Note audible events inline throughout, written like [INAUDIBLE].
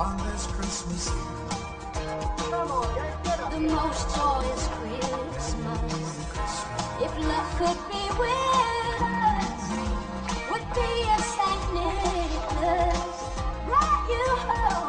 on this Christmas Eve. The most joyous Christmas. If love could be with us, would be a Saint Nicholas. Brought you home.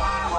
fire.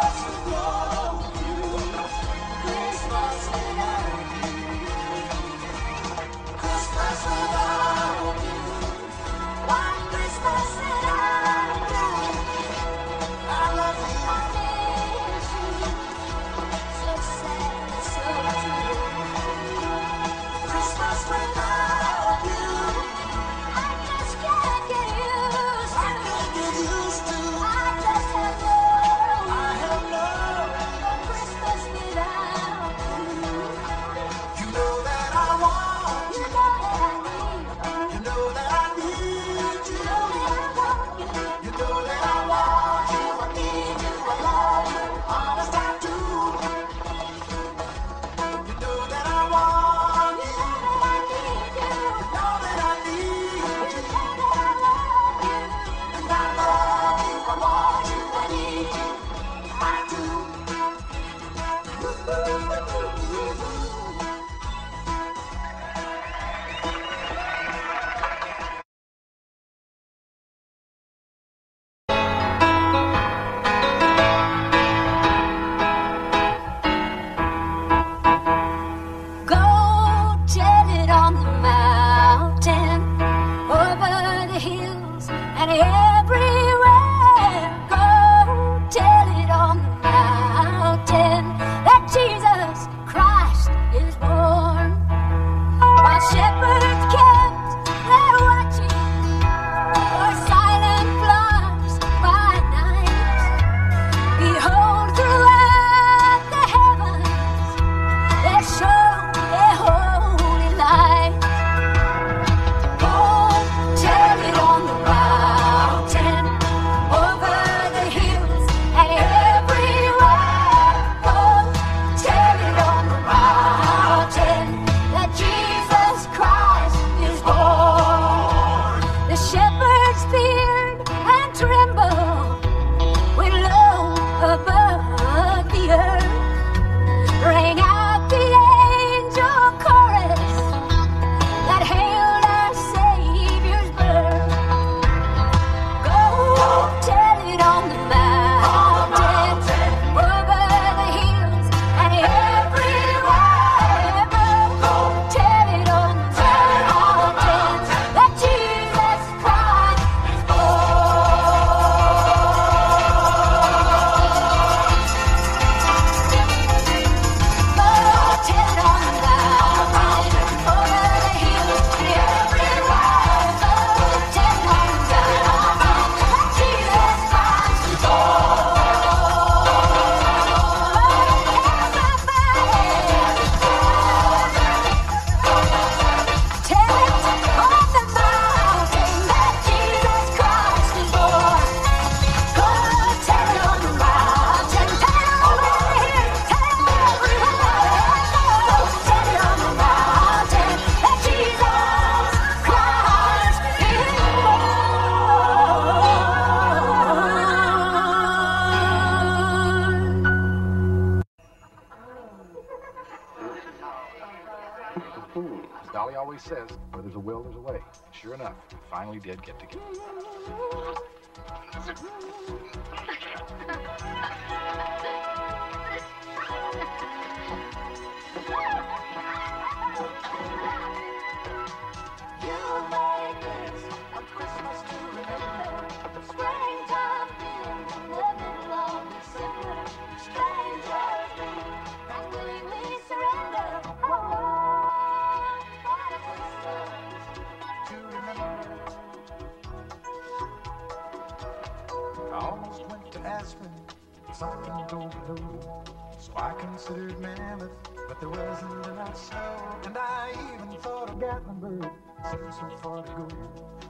considered mammoth, but there wasn't enough snow. And I even thought of Gatlinburg, so far to go,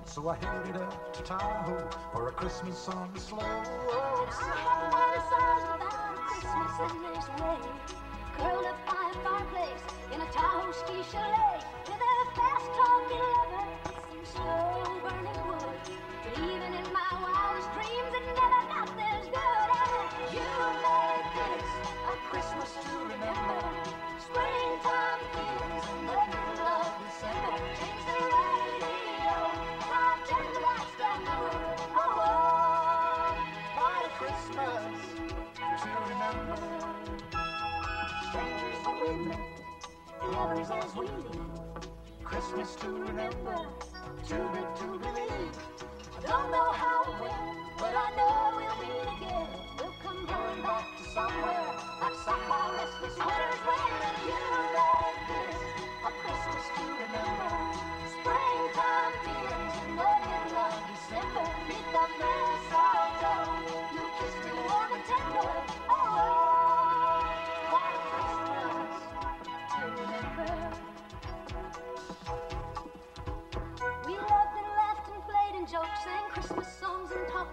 So I headed up to Tahoe for a Christmas song to slow. Oh, sing. Christmas in this way, curled up by a fireplace in a Tahoe ski chalet. hours as we need. Christmas to remember, too big to believe. I don't know how or when, but I know we'll meet again. We'll come home back to somewhere, like some more restless winter's when you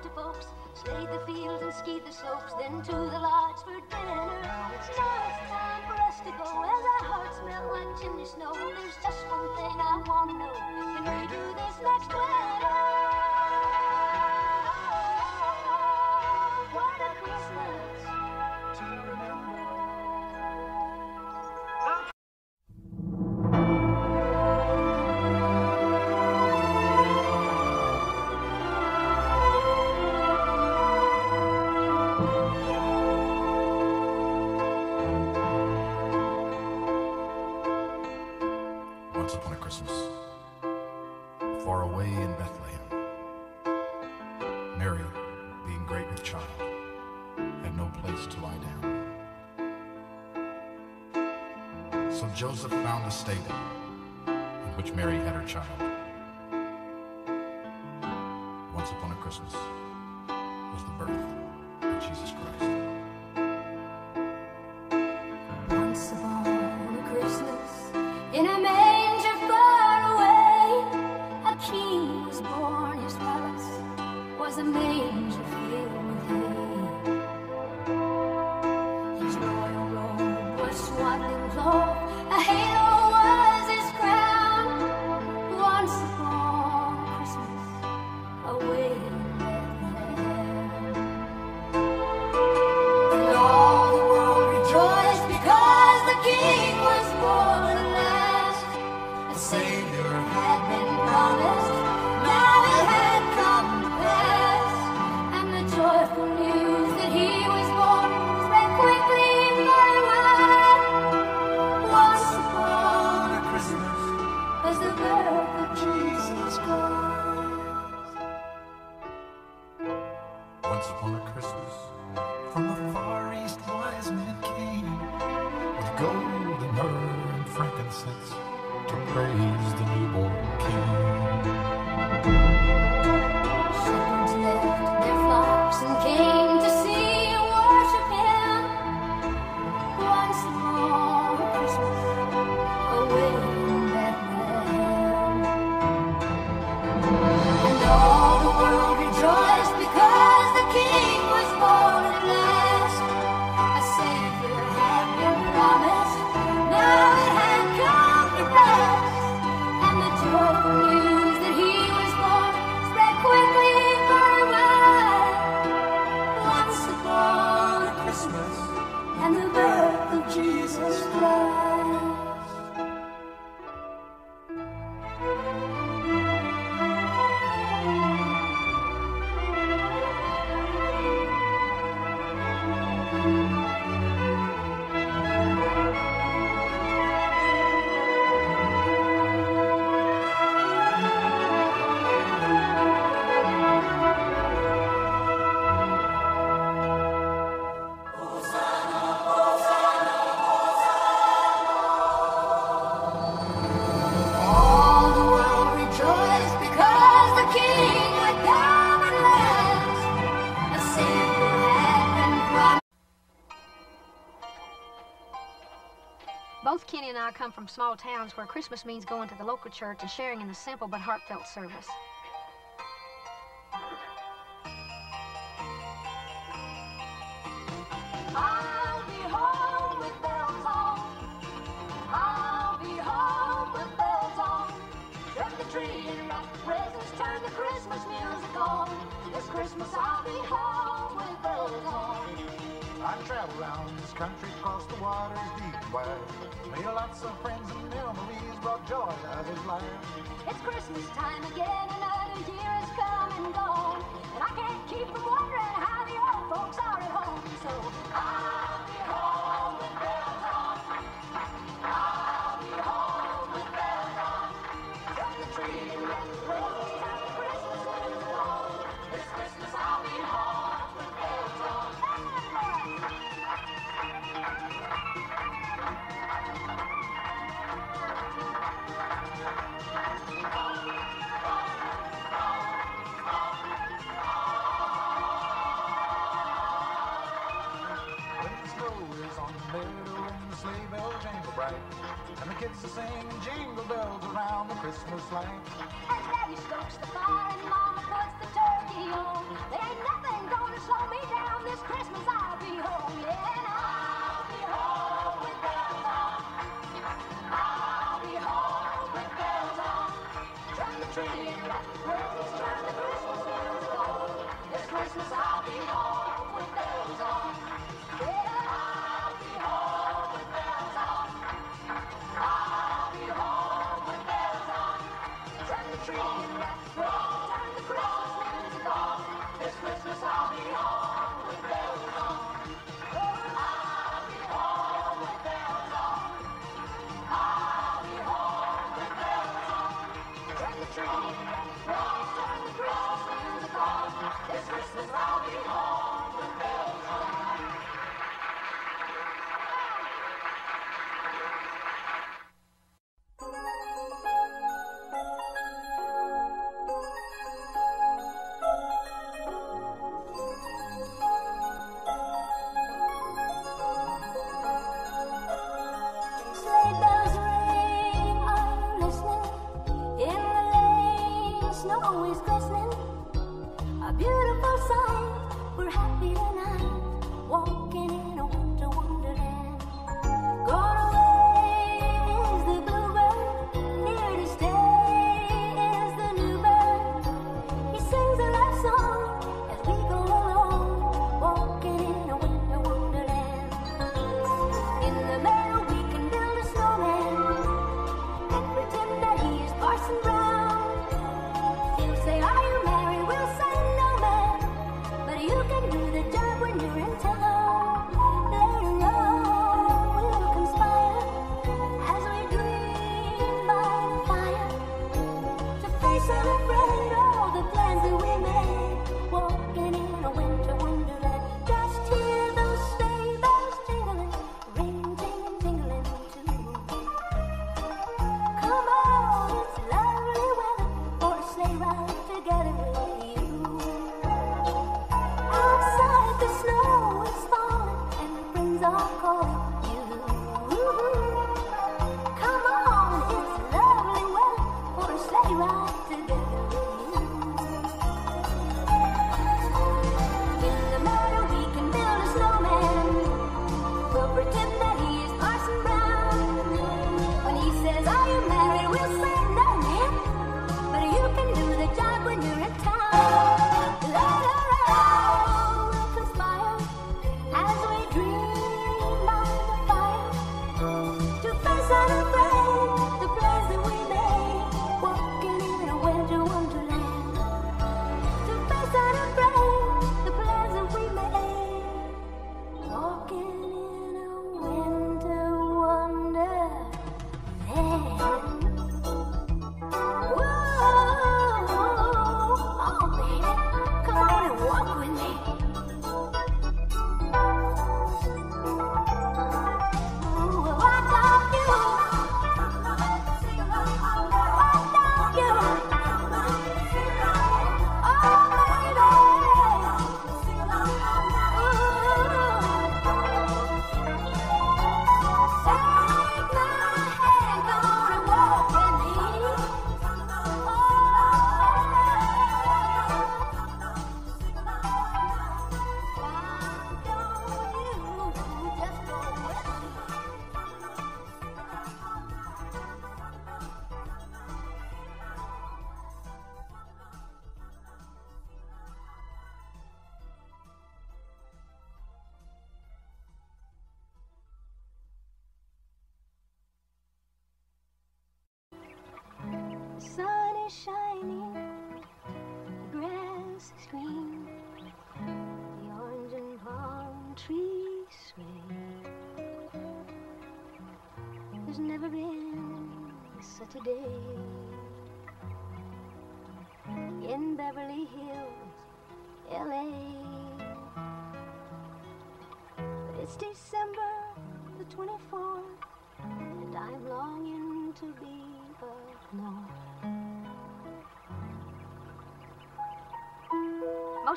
to folks, slayed the fields and skied the slopes, then to the lodge for dinner. Now it's time for us to go, as our hearts melt like chimney snow. There's just one thing I want to know, can we do this next winter? Joseph found a stable in which Mary had her child. Both Kenny and I come from small towns where Christmas means going to the local church and sharing in the simple but heartfelt service. Christmas music on. This Christmas I'll be home with bells on travel around this country, cross the waters deep and wide. Made lots of friends and memories, brought joy to his life. It's Christmas time again, another year has come and gone. And I can't keep from wondering how the old folks are at home. So, ah! Christmas lights. And Daddy stokes the fire and Mama puts the turkey on. There ain't nothing gonna slow me down this Christmas. I'll be home, yeah, and I'll be home with bells on. I'll be home with bells on. Turn the tree the the Christmas. This Christmas I'll be home with bells on.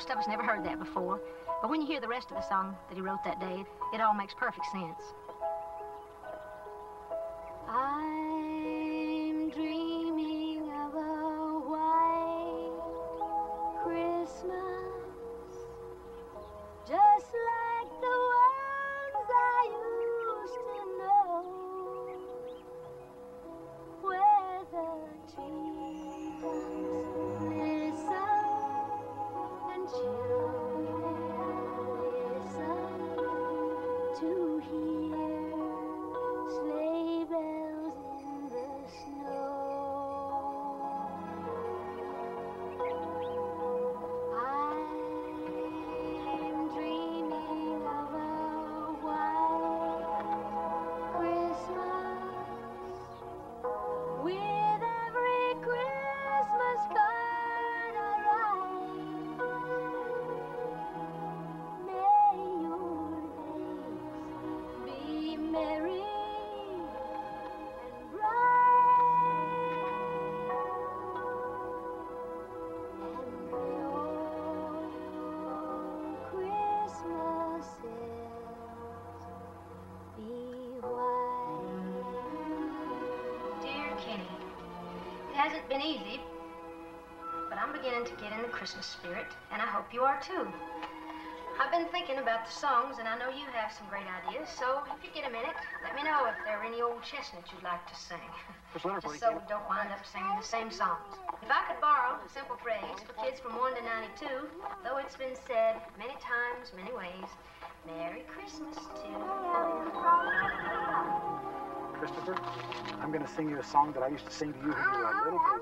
Most of us never heard that before, but when you hear the rest of the song that he wrote that day, it all makes perfect sense. been easy, but I'm beginning to get in the Christmas spirit, and I hope you are too. I've been thinking about the songs, and I know you have some great ideas, so if you get a minute, let me know if there are any old chestnuts you'd like to sing. [LAUGHS] Just so we don't wind up singing the same songs. If I could borrow a simple phrase for kids from 1 to 92, though it's been said many times, many ways, Merry Christmas to you. Christopher, I'm going to sing you a song that I used to sing to you when you were a little girl.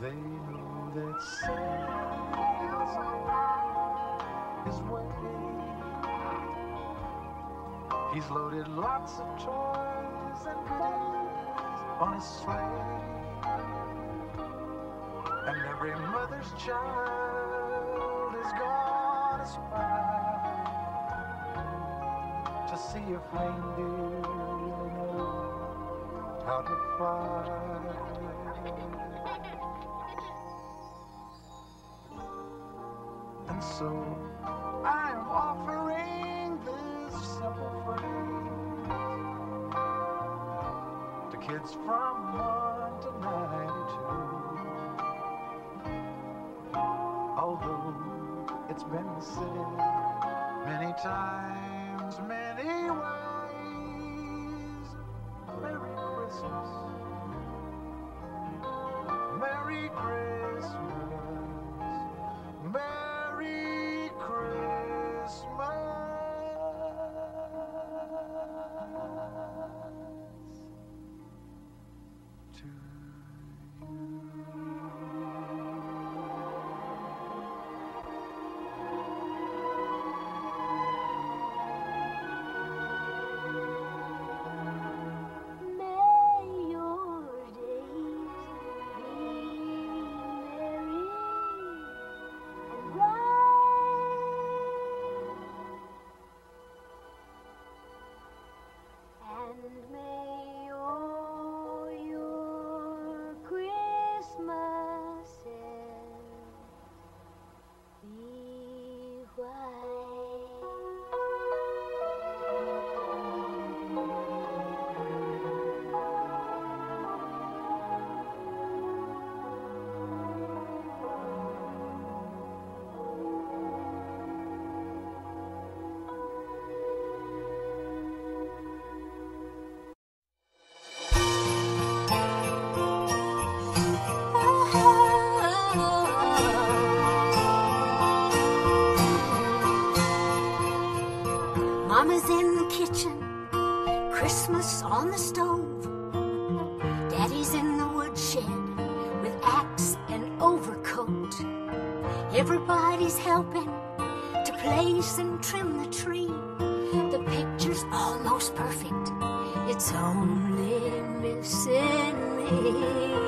They know that Santa's is way. He's loaded lots of toys and goodies on his sleigh. And every mother's child is gonna spy to see if reindeer know how to fly. To kids from 1 to 92. Although it's been said many times, many ways, Merry Christmas. Merry Christmas. Merry Mama's in the kitchen, Christmas on the stove. Daddy's in the woodshed with axe and overcoat. Everybody's helping to place and trim the tree. The picture's almost perfect. It's only missing me.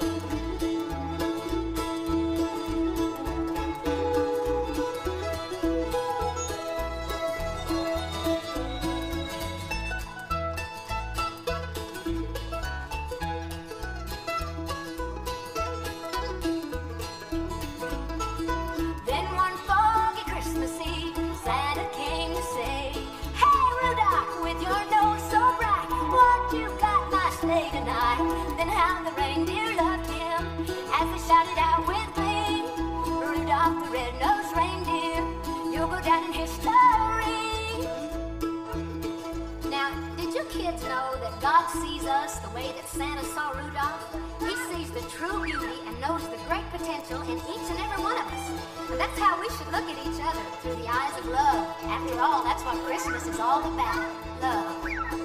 potential in each and every one of us. And that's how we should look at each other, through the eyes of love. After all, that's what Christmas is all about, love.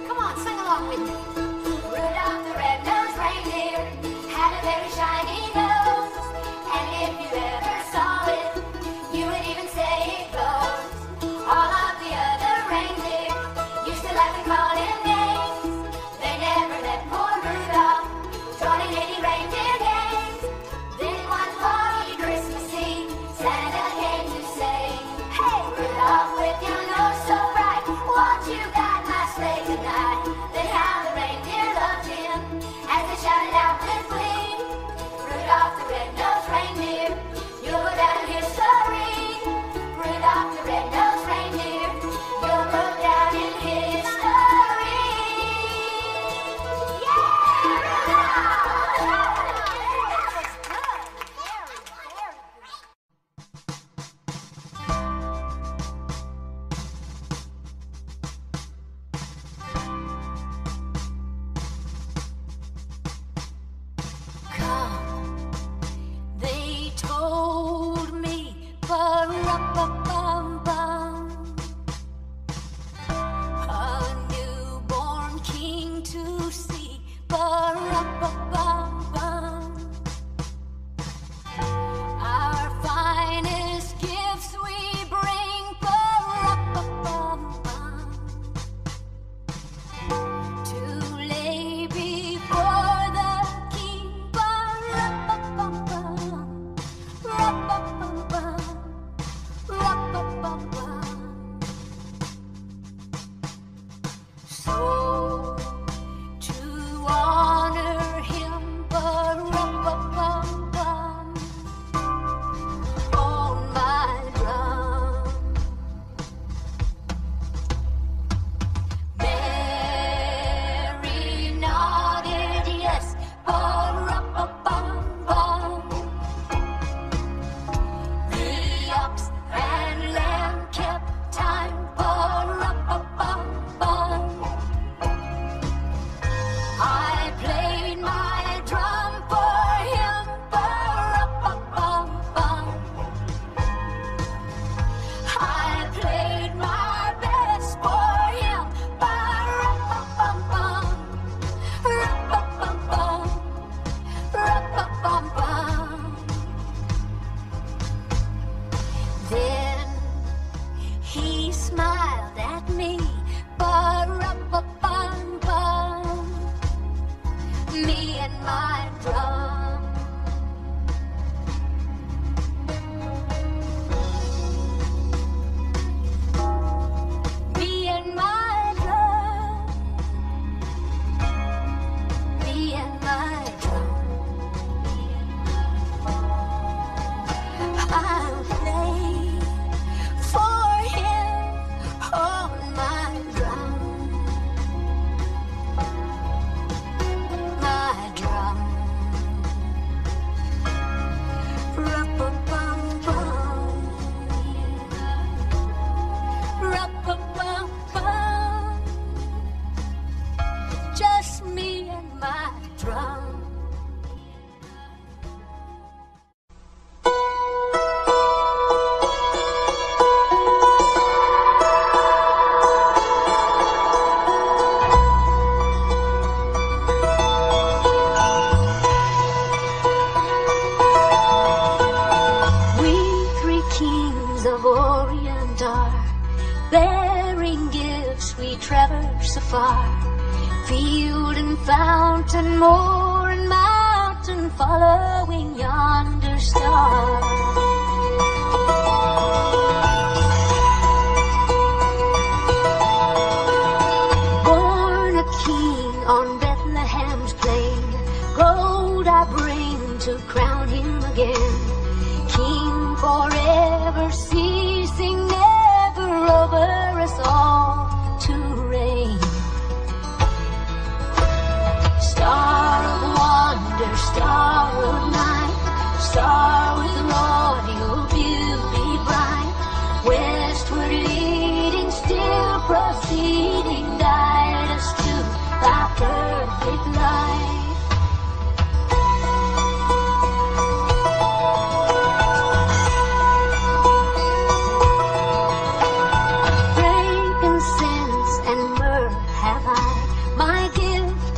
Come on, sing along with me. Rudolph the red-nosed reindeer had a very shiny bearing gifts we traverse afar. Field and fountain, moor and mountain, following yonder star. star with the bright. Westward leading, still proceeding, guide us to perfect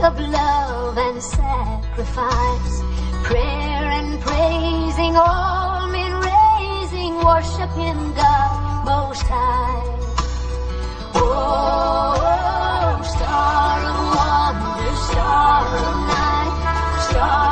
of love and sacrifice. worshiping the Most High. Oh, star of wonder, star of night, star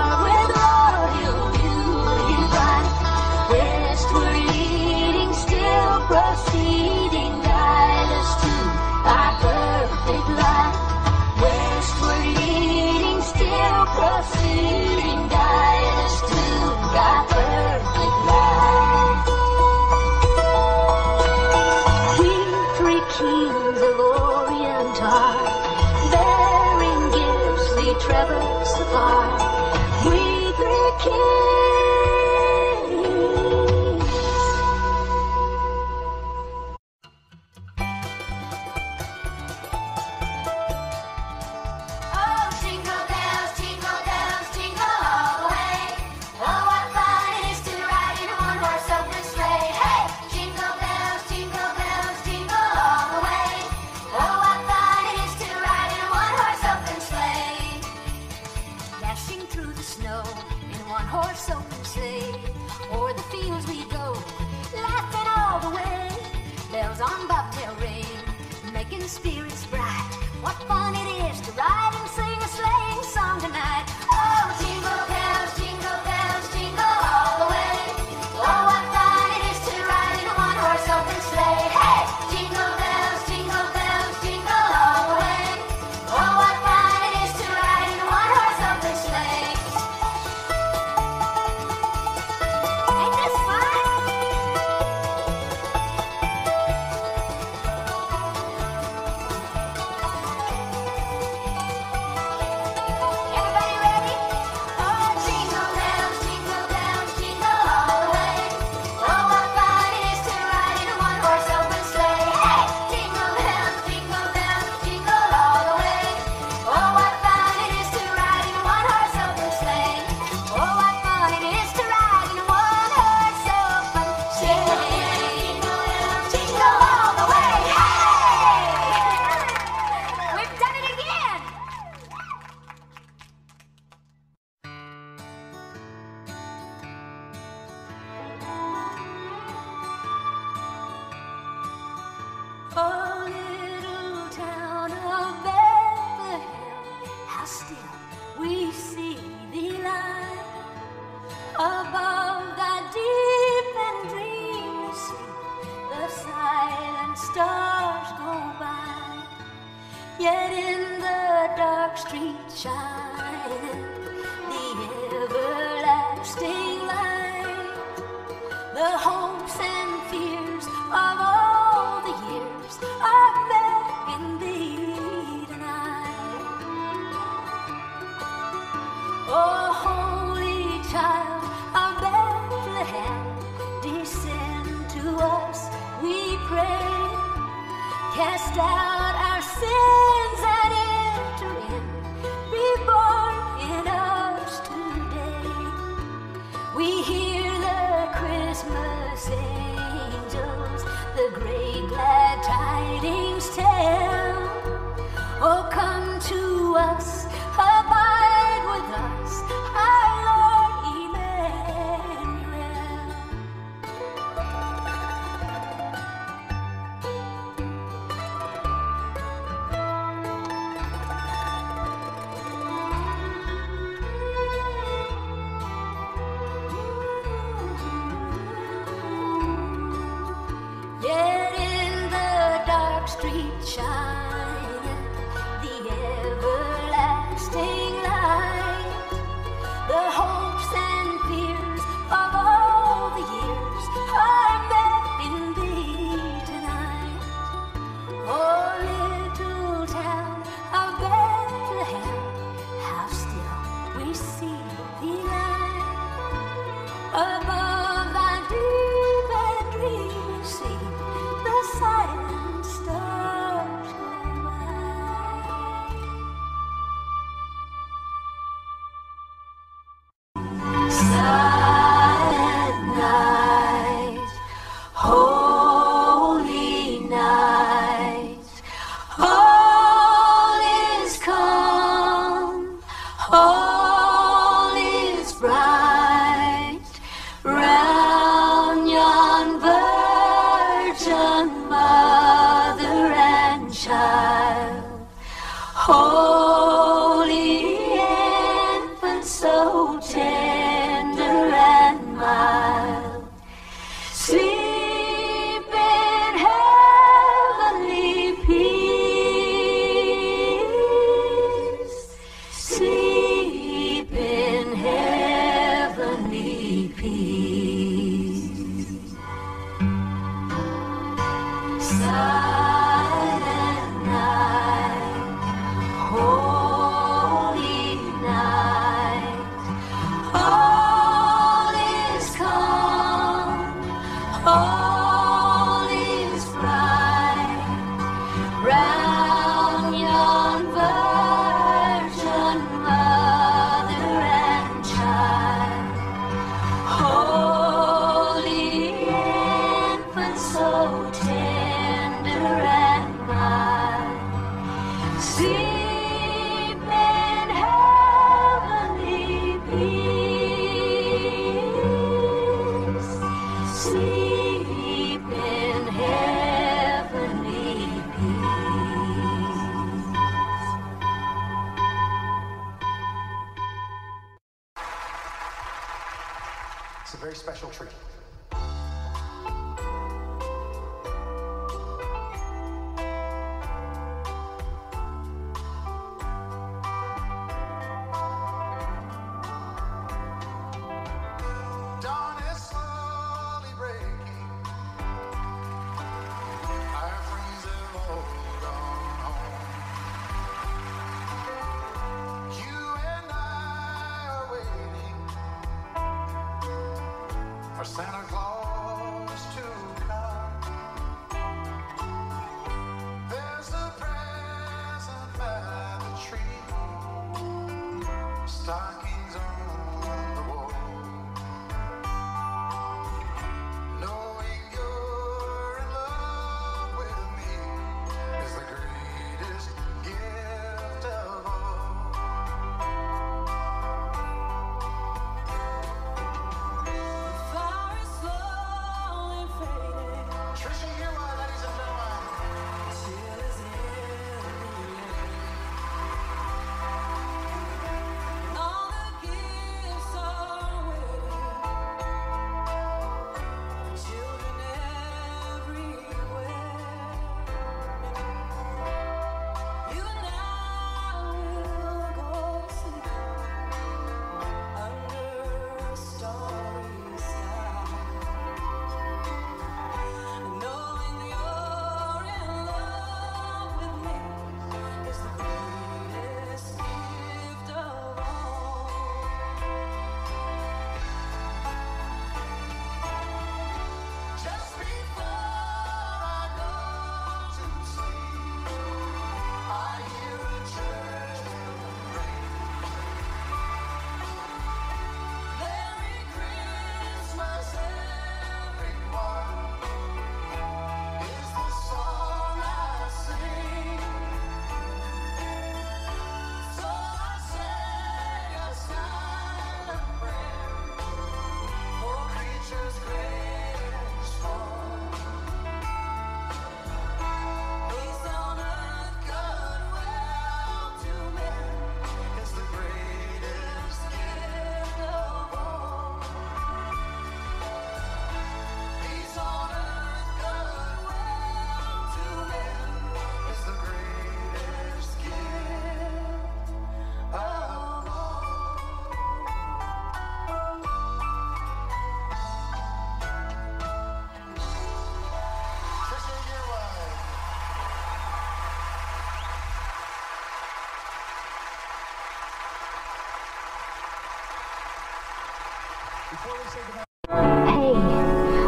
Hey,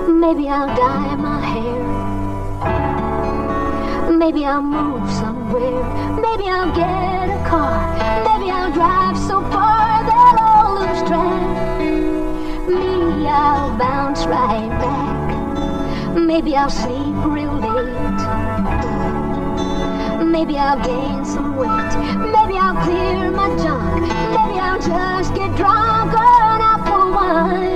maybe I'll dye my hair. Maybe I'll move somewhere. Maybe I'll get a car. Maybe I'll drive so far that I'll lose track. Me, I'll bounce right back. Maybe I'll sleep real late. Maybe I'll gain some weight. Maybe I'll clear my junk. Maybe I'll just get drunk on apple wine.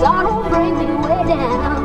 Sorrow bring me way down.